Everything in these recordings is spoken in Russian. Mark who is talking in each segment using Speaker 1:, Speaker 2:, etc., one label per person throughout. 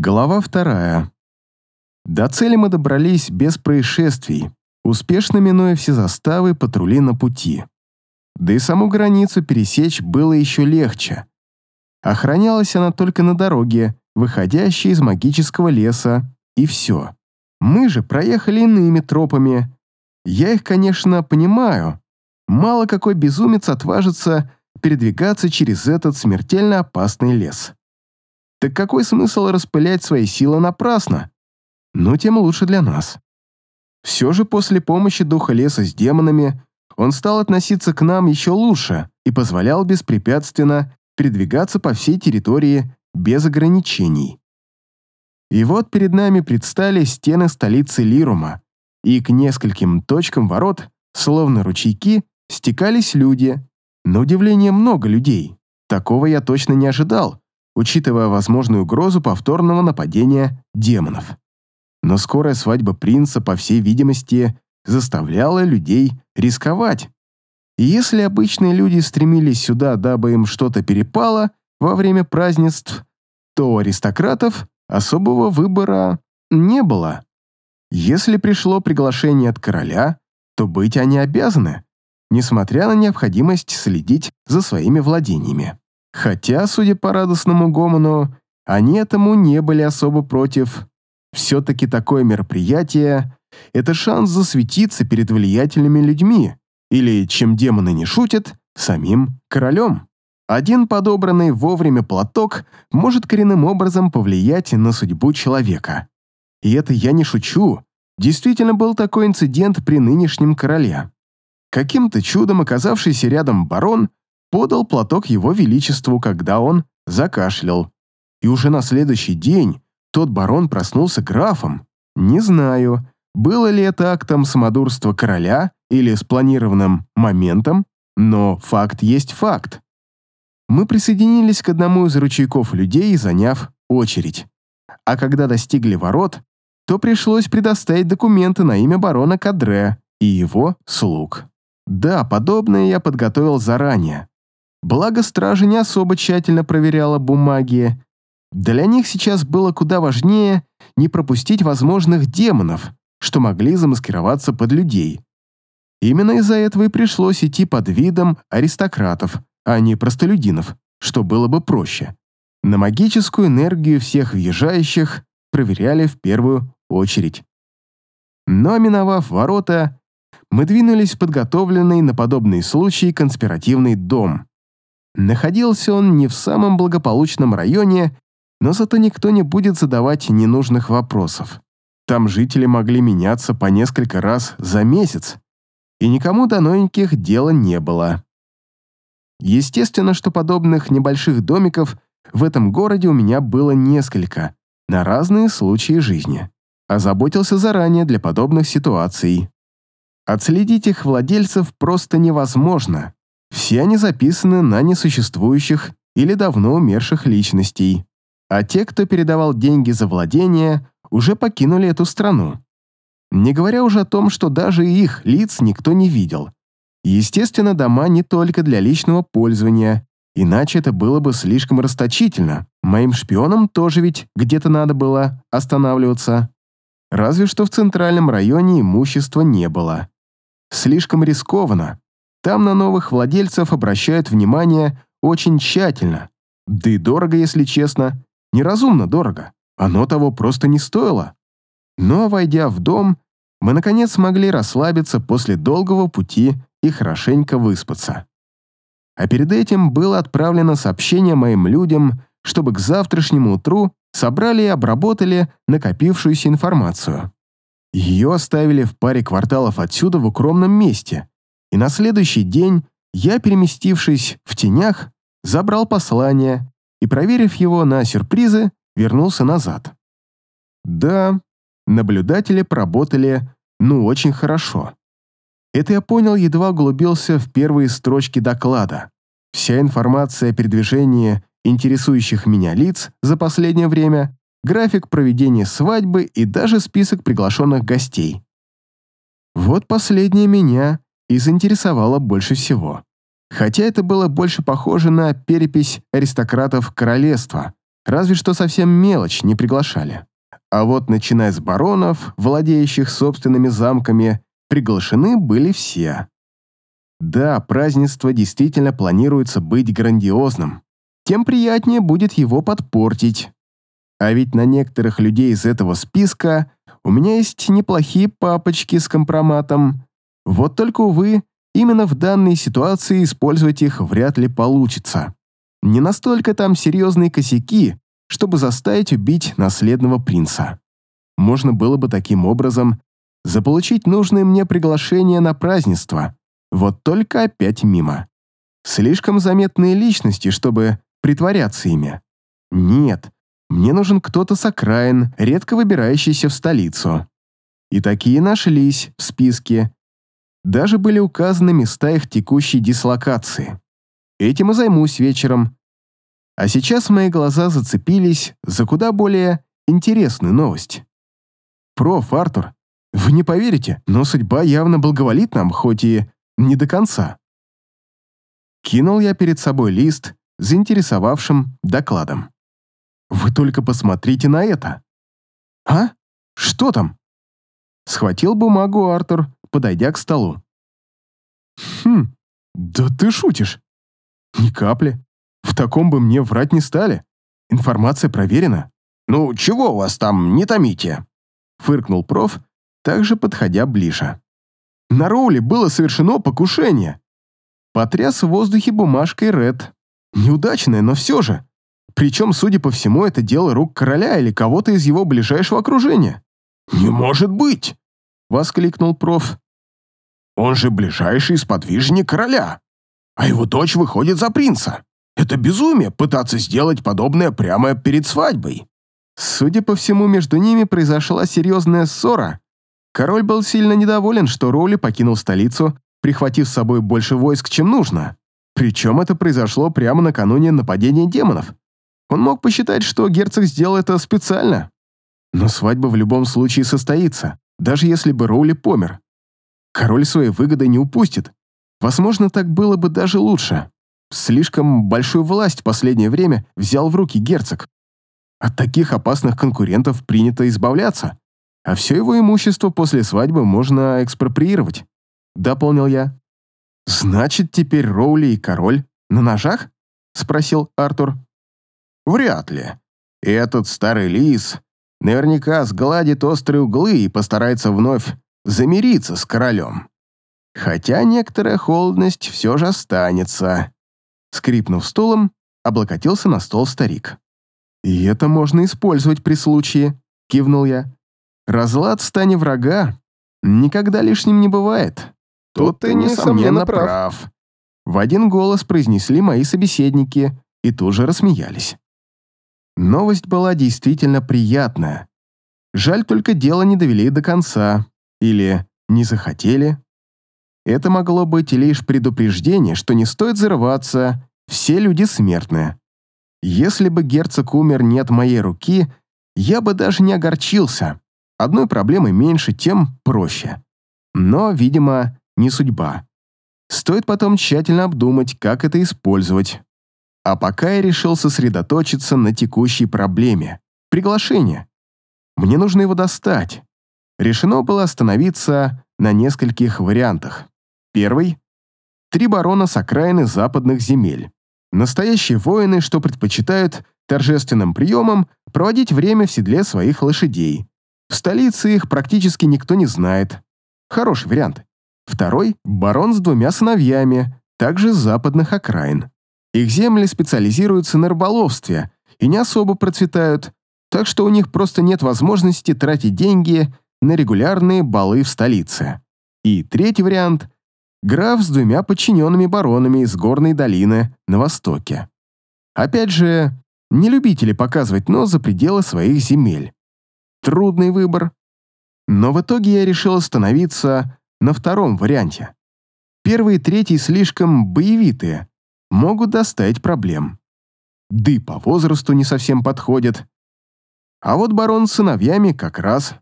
Speaker 1: Глава вторая. До цели мы добрались без происшествий, успешно минуя все заставы патрули на пути. Да и саму границу пересечь было еще легче. Охранялась она только на дороге, выходящей из магического леса, и все. Мы же проехали иными тропами. Я их, конечно, понимаю. Мало какой безумец отважится передвигаться через этот смертельно опасный лес. Так какой смысл распылять свои силы напрасно? Ну, тем лучше для нас. Все же после помощи духа леса с демонами он стал относиться к нам еще лучше и позволял беспрепятственно передвигаться по всей территории без ограничений. И вот перед нами предстали стены столицы Лирума, и к нескольким точкам ворот, словно ручейки, стекались люди. На удивление много людей. Такого я точно не ожидал, учитывая возможную угрозу повторного нападения демонов. Но скорая свадьба принца, по всей видимости, заставляла людей рисковать. И если обычные люди стремились сюда, дабы им что-то перепало во время празднеств, то у аристократов особого выбора не было. Если пришло приглашение от короля, то быть они обязаны, несмотря на необходимость следить за своими владениями. Хотя, судя по радостному гомону, они этому не были особо против. Все-таки такое мероприятие — это шанс засветиться перед влиятельными людьми, или, чем демоны не шутят, самим королем. Один подобранный вовремя платок может коренным образом повлиять на судьбу человека. И это я не шучу. Действительно был такой инцидент при нынешнем короле. Каким-то чудом оказавшийся рядом барон подал платок его величеству, когда он закашлял. И уже на следующий день тот барон проснулся графом. Не знаю, было ли это актом самодурства короля или спланированным моментом, но факт есть факт. Мы присоединились к одному из ручейков людей, заняв очередь. А когда достигли ворот, то пришлось предоставить документы на имя барона Кадре и его слуг. Да, подобное я подготовил заранее. Благо, стража не особо тщательно проверяла бумаги. Для них сейчас было куда важнее не пропустить возможных демонов, что могли замаскироваться под людей. Именно из-за этого и пришлось идти под видом аристократов, а не простолюдинов, что было бы проще. На магическую энергию всех въезжающих проверяли в первую очередь. Но, миновав ворота, мы двинулись в подготовленный на подобный случай конспиративный дом. Находился он не в самом благополучном районе, но зато никто не будет задавать ненужных вопросов. Там жители могли меняться по несколько раз за месяц, и никому до новеньких дела не было. Естественно, что подобных небольших домиков в этом городе у меня было несколько, на разные случаи жизни. Озаботился заранее для подобных ситуаций. Отследить их владельцев просто невозможно, все они записаны на несуществующих или давно умерших личностей, а те, кто передавал деньги за владение, уже покинули эту страну. Не говоря уже о том, что даже их лиц никто не видел. Естественно, дома не только для личного пользования, иначе это было бы слишком расточительно. Моим шпионам тоже ведь где-то надо было останавливаться. Разве что в центральном районе имущества не было. Слишком рискованно, там на новых владельцев обращают внимание очень тщательно. Да и дорого, если честно. Неразумно дорого. Оно того просто не стоило. Но, войдя в дом, мы наконец смогли расслабиться после долгого пути и хорошенько выспаться. А перед этим было отправлено сообщение моим людям, чтобы к завтрашнему утру собрали и обработали накопившуюся информацию. Ее оставили в паре кварталов отсюда в укромном месте, и на следующий день я, переместившись в тенях, забрал послание и, проверив его на сюрпризы, вернулся назад. Да, наблюдатели поработали, ну, очень хорошо. Это я понял, едва углубился в первые строчки доклада. Вся информация о передвижении интересующих меня лиц за последнее время, график проведения свадьбы и даже список приглашенных гостей. Вот последнее меня и заинтересовало больше всего. Хотя это было больше похоже на перепись аристократов королевства, разве что совсем мелочь не приглашали. А вот начиная с баронов, владеющих собственными замками, приглашены были все. Да, празднество действительно планируется быть грандиозным. Тем приятнее будет его подпортить. А ведь на некоторых людей из этого списка у меня есть неплохие папочки с компроматом. Вот только, увы, именно в данной ситуации использовать их вряд ли получится. Не настолько там серьезные косяки, чтобы заставить убить наследного принца. Можно было бы таким образом заполучить нужное мне приглашение на празднество, вот только опять мимо. Слишком заметные личности, чтобы притворяться ими. Нет, мне нужен кто-то с окраин, редко выбирающийся в столицу. И такие нашлись в списке. Даже были указаны места их текущей дислокации. Этим и займусь вечером. А сейчас мои глаза зацепились за куда более интересную новость. «Проф, Артур, вы не поверите, но судьба явно благоволит нам, хоть и не до конца». Кинул я перед собой лист, заинтересовавшим докладом. «Вы только посмотрите на это!» «А? Что там?» Схватил бумагу Артур, подойдя к столу. «Хм, да ты шутишь!» «Ни капли. В таком бы мне врать не стали. Информация проверена».
Speaker 2: «Ну, чего у вас там, не томите?»
Speaker 1: Фыркнул проф, также подходя ближе. «На Роуле было совершено покушение». Потряс в воздухе бумажкой Ред. Неудачное, но все же. Причем, судя по всему, это дело рук короля или кого-то из его ближайшего окружения.
Speaker 2: «Не может быть!»
Speaker 1: — воскликнул проф.
Speaker 2: «Он же ближайший сподвижник короля, а его дочь выходит за принца. Это безумие пытаться сделать подобное прямо перед свадьбой».
Speaker 1: Судя по всему, между ними произошла серьезная ссора. Король был сильно недоволен, что Роули покинул столицу, прихватив с собой больше войск, чем нужно. Причем это произошло прямо накануне нападения демонов. Он мог посчитать, что герцог сделал это специально. Но свадьба в любом случае состоится, даже если бы Роули помер. Король своей выгоды не упустит. Возможно, так было бы даже лучше. Слишком большую власть в последнее время взял в руки герцог. От таких опасных конкурентов принято избавляться, а все его имущество после свадьбы можно экспроприировать. Дополнил я. «Значит, теперь Роули и король на ножах?» — спросил Артур.
Speaker 2: Вряд ли. Этот старый лис наверняка сгладит острые углы и постарается вновь замириться с королем. Хотя некоторая холодность все же останется.
Speaker 1: Скрипнув стулом, облокотился на стол старик. «И это можно использовать при случае», — кивнул я. «Разлад в стане врага никогда лишним не бывает».
Speaker 2: «Тут ты, несомненно, прав», —
Speaker 1: в один голос произнесли мои собеседники и тоже рассмеялись. Новость была действительно приятная. Жаль, только дело не довели до конца. Или не захотели. Это могло быть лишь предупреждение, что не стоит зарываться, все люди смертны. Если бы герцог умер не от моей руки, я бы даже не огорчился. Одной проблемы меньше, тем проще. Но, видимо, не судьба. Стоит потом тщательно обдумать, как это использовать. А пока я решил сосредоточиться на текущей проблеме – приглашение. Мне нужно его достать. Решено было остановиться на нескольких вариантах. Первый – три барона с окраины западных земель. Настоящие воины, что предпочитают торжественным приемом проводить время в седле своих лошадей. В столице их практически никто не знает. Хороший вариант. Второй – барон с двумя сыновьями, также с западных окраин. Их земли специализируются на рыболовстве и не особо процветают, так что у них просто нет возможности тратить деньги на регулярные балы в столице. И третий вариант – граф с двумя подчиненными баронами из горной долины на востоке. Опять же, не любители показывать нос за пределы своих земель. Трудный выбор. Но в итоге я решил остановиться на втором варианте. Первый и третий слишком боевитые, могут доставить проблем. Да и по возрасту не совсем подходят. А вот барон с сыновьями как раз.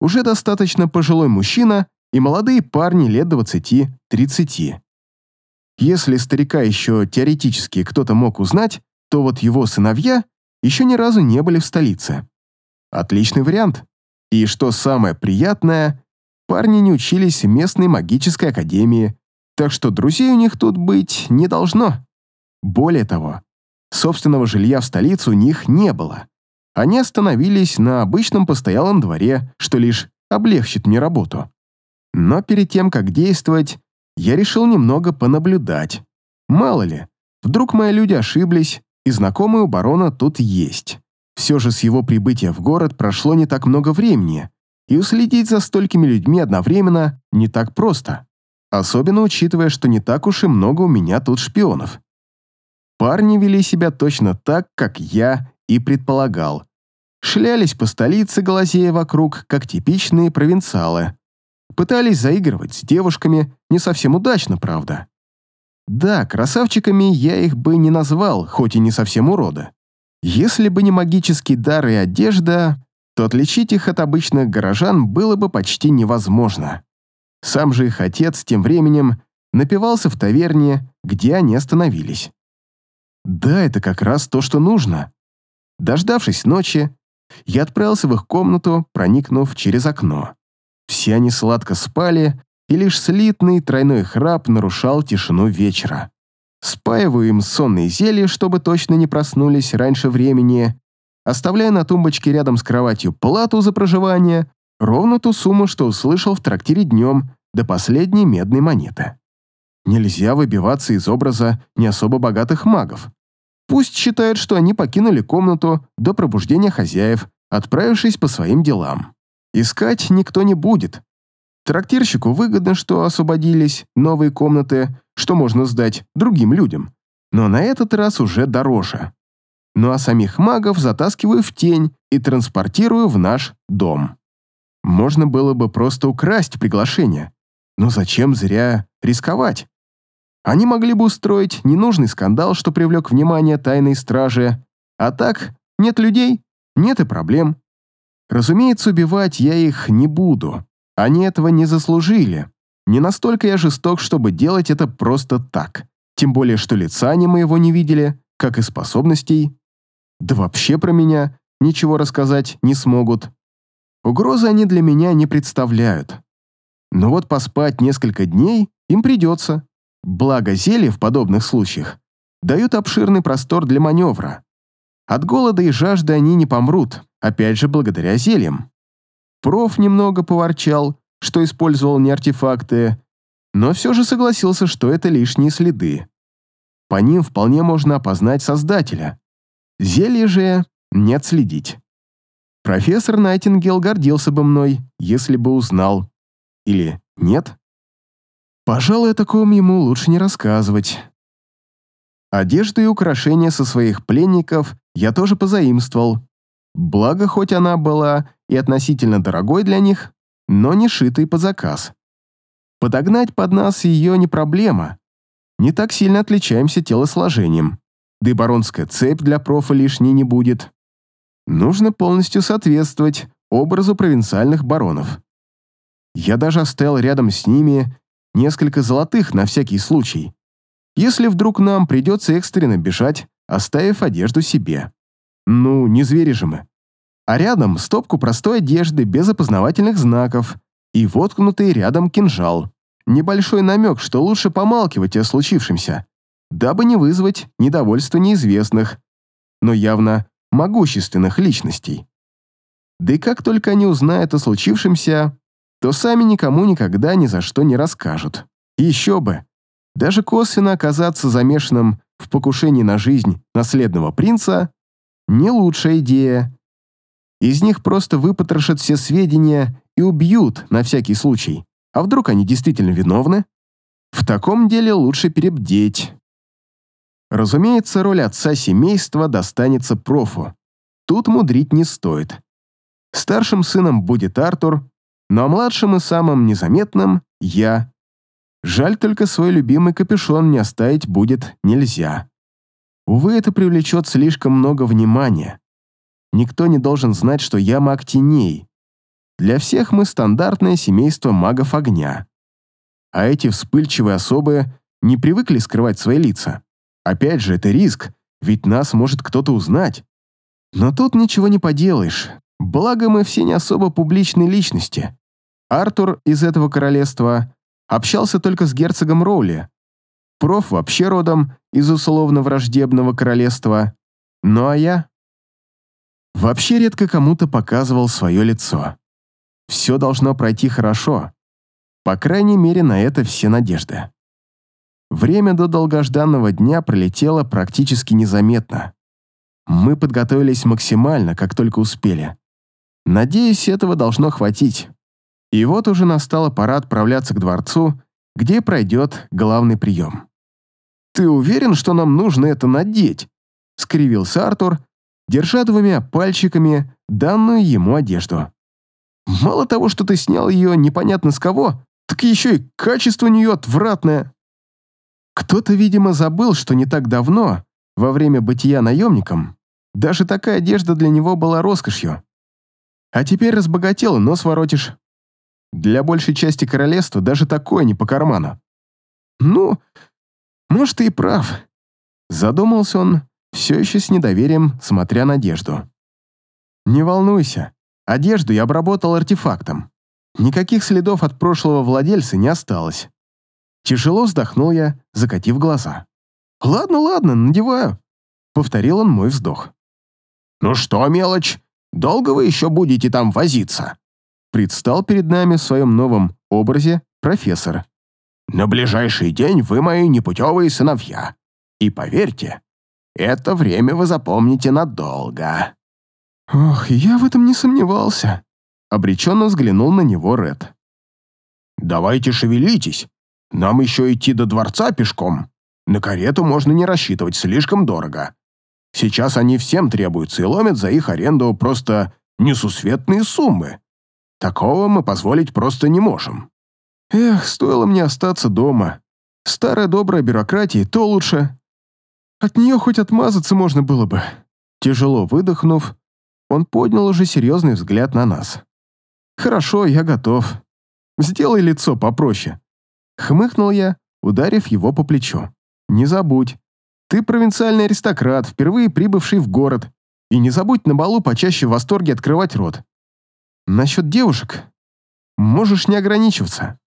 Speaker 1: Уже достаточно пожилой мужчина и молодые парни лет 20-30. Если старика еще теоретически кто-то мог узнать, то вот его сыновья еще ни разу не были в столице. Отличный вариант. И что самое приятное, парни не учились в местной магической академии, так что друзей у них тут быть не должно. Более того, собственного жилья в столице у них не было. Они остановились на обычном постоялом дворе, что лишь облегчит мне работу. Но перед тем, как действовать, я решил немного понаблюдать. Мало ли, вдруг мои люди ошиблись, и знакомый у барона тут есть. Все же с его прибытия в город прошло не так много времени, и уследить за столькими людьми одновременно не так просто, особенно учитывая, что не так уж и много у меня тут шпионов. Парни вели себя точно так, как я и предполагал. Шлялись по столице, глазея вокруг, как типичные провинциалы. Пытались заигрывать с девушками, не совсем удачно, правда. Да, красавчиками я их бы не назвал, хоть и не совсем уроды. Если бы не магический дар и одежда, то отличить их от обычных горожан было бы почти невозможно. Сам же их отец тем временем напивался в таверне, где они остановились. Да, это как раз то, что нужно. Дождавшись ночи, я отправился в их комнату, проникнув через окно. Все они сладко спали, и лишь слитный тройной храп нарушал тишину вечера. Спаиваю им сонные зелья, чтобы точно не проснулись раньше времени, оставляя на тумбочке рядом с кроватью плату за проживание, ровно ту сумму, что услышал в трактире днем, до последней медной монеты. Нельзя выбиваться из образа не особо богатых магов. Пусть считают, что они покинули комнату до пробуждения хозяев, отправившись по своим делам. Искать никто не будет. Трактирщику выгодно, что освободились новые комнаты, что можно сдать другим людям. Но на этот раз уже дороже. Ну а самих магов затаскиваю в тень и транспортирую в наш дом. Можно было бы просто украсть приглашение. Но зачем зря рисковать? Они могли бы устроить ненужный скандал, что привлек внимание тайной стражи. А так, нет людей, нет и проблем. Разумеется, убивать я их не буду. Они этого не заслужили. Не настолько я жесток, чтобы делать это просто так. Тем более, что лица они моего не видели, как и способностей. Да вообще про меня ничего рассказать не смогут. Угрозы они для меня не представляют. Но вот поспать несколько дней им придется. Благо зелья в подобных случаях дают обширный простор для маневра. От голода и жажды они не помрут, опять же благодаря зельям. Проф немного поворчал, что использовал не артефакты, но все же согласился, что это лишние следы. По ним вполне можно опознать создателя. Зелье же не отследить. Профессор Найтингел гордился бы мной, если бы узнал. Или нет? Пожалуй, о таком ему лучше не рассказывать. Одежду и украшения со своих пленников я тоже позаимствовал. Благо, хоть она была и относительно дорогой для них, но не шитой по заказ. Подогнать под нас ее не проблема. Не так сильно отличаемся телосложением. Да и баронская цепь для профа лишней не будет. Нужно полностью соответствовать образу провинциальных баронов. Я даже оставил рядом с ними несколько золотых на всякий случай, если вдруг нам придется экстренно бежать, оставив одежду себе. Ну, не звери же мы. А рядом стопку простой одежды без опознавательных знаков и воткнутый рядом кинжал. Небольшой намек, что лучше помалкивать о случившемся, дабы не вызвать недовольство неизвестных, но явно могущественных личностей. Да и как только они узнают о случившемся, то сами никому никогда ни за что не расскажут. еще бы. Даже косвенно оказаться замешанным в покушении на жизнь наследного принца – не лучшая идея. Из них просто выпотрошат все сведения и убьют на всякий случай. А вдруг они действительно виновны? В таком деле лучше перебдеть. Разумеется, роль отца семейства достанется профу. Тут мудрить не стоит. Старшим сыном будет Артур, но младшим и самым незаметным — я. Жаль только свой любимый капюшон не оставить будет нельзя. Увы, это привлечет слишком много внимания. Никто не должен знать, что я маг теней. Для всех мы стандартное семейство магов огня. А эти вспыльчивые особы не привыкли скрывать свои лица. Опять же, это риск, ведь нас может кто-то узнать. Но тут ничего не поделаешь, благо мы все не особо публичные личности. Артур из этого королевства общался только с герцогом Роули, проф вообще родом из условно враждебного королевства, ну а я вообще редко кому-то показывал свое лицо. Все должно пройти хорошо, по крайней мере на это все надежды. Время до долгожданного дня пролетело практически незаметно. Мы подготовились максимально, как только успели. Надеюсь, этого должно хватить. И вот уже настала пора отправляться к дворцу, где пройдет главный прием. «Ты уверен, что нам нужно это надеть?» — скривился Артур, держа двумя пальчиками данную ему одежду. «Мало того, что ты снял ее непонятно с кого, так еще и качество у нее отвратное». Кто-то, видимо, забыл, что не так давно, во время бытия наемником, даже такая одежда для него была роскошью. А теперь разбогател, нос воротишь. Для большей части королевства даже такое не по карману. Ну, может, ты и прав. Задумался он, все еще с недоверием, смотря на одежду. Не волнуйся, одежду я обработал артефактом. Никаких следов от прошлого владельца не осталось. Тяжело вздохнул я, закатив глаза. «Ладно, ладно, надеваю», — повторил он мой вздох.
Speaker 2: «Ну что, мелочь, долго вы еще будете там возиться?»
Speaker 1: Предстал перед нами в своем новом образе профессор.
Speaker 2: «На ближайший день вы мои непутевые сыновья. И поверьте, это время вы запомните надолго».
Speaker 1: «Ох, я в этом не сомневался», — обреченно взглянул на него Ред.
Speaker 2: «Давайте шевелитесь, нам еще идти до дворца пешком. На карету можно не рассчитывать, слишком дорого. Сейчас они всем требуются и ломят за их аренду просто несусветные суммы. Такого мы позволить просто не можем.
Speaker 1: Эх, стоило мне остаться дома. Старая добрая бюрократия, то лучше. От нее хоть отмазаться можно было бы. Тяжело выдохнув, он поднял уже серьезный взгляд на нас. «Хорошо, я готов. Сделай лицо попроще. Хмыкнул я, ударив его по плечу. «Не забудь, ты провинциальный аристократ, впервые прибывший в город, и не забудь на балу почаще в восторге открывать рот. Насчет девушек можешь не ограничиваться.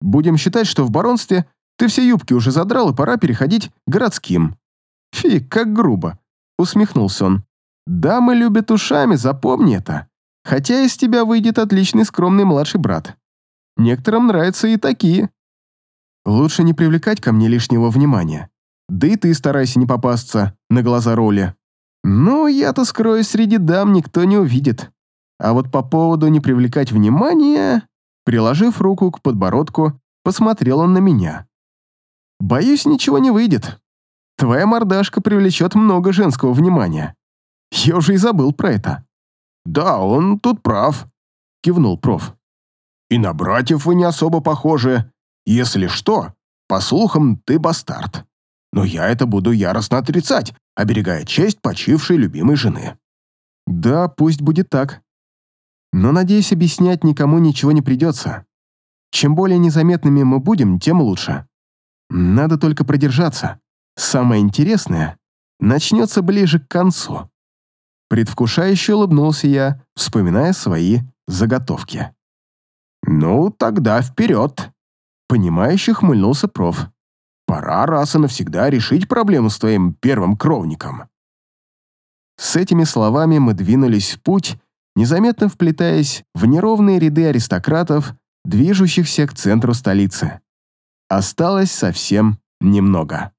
Speaker 1: Будем считать, что в баронстве ты все юбки уже задрал, и пора переходить к городским». «Фи, как грубо», — усмехнулся он. «Дамы любят ушами, запомни это. Хотя из тебя выйдет отличный скромный младший брат. Некоторым нравятся и такие». Лучше не привлекать ко мне лишнего внимания. Да и ты старайся не попасться на глаза роли. Ну, я-то скроюсь среди дам, никто не увидит. А вот по поводу не привлекать внимания... Приложив руку к подбородку, посмотрел он на меня. Боюсь, ничего не выйдет. Твоя мордашка привлечет много женского внимания. Я уже и забыл про это.
Speaker 2: Да, он тут прав, кивнул проф. И на братьев вы не особо похожи. Если что, по слухам, ты бастард. Но я это буду яростно отрицать, оберегая честь почившей любимой жены.
Speaker 1: Да, пусть будет так. Но, надеюсь, объяснять никому ничего не придется. Чем более незаметными мы будем, тем лучше. Надо только продержаться. Самое интересное начнется ближе к концу. Предвкушающе улыбнулся я, вспоминая свои заготовки.
Speaker 2: «Ну, тогда вперед!»
Speaker 1: Понимающе хмыльнулся проф.
Speaker 2: «Пора раз и навсегда решить проблему с твоим первым кровником».
Speaker 1: С этими словами мы двинулись в путь, незаметно вплетаясь в неровные ряды аристократов, движущихся к центру столицы. Осталось совсем немного.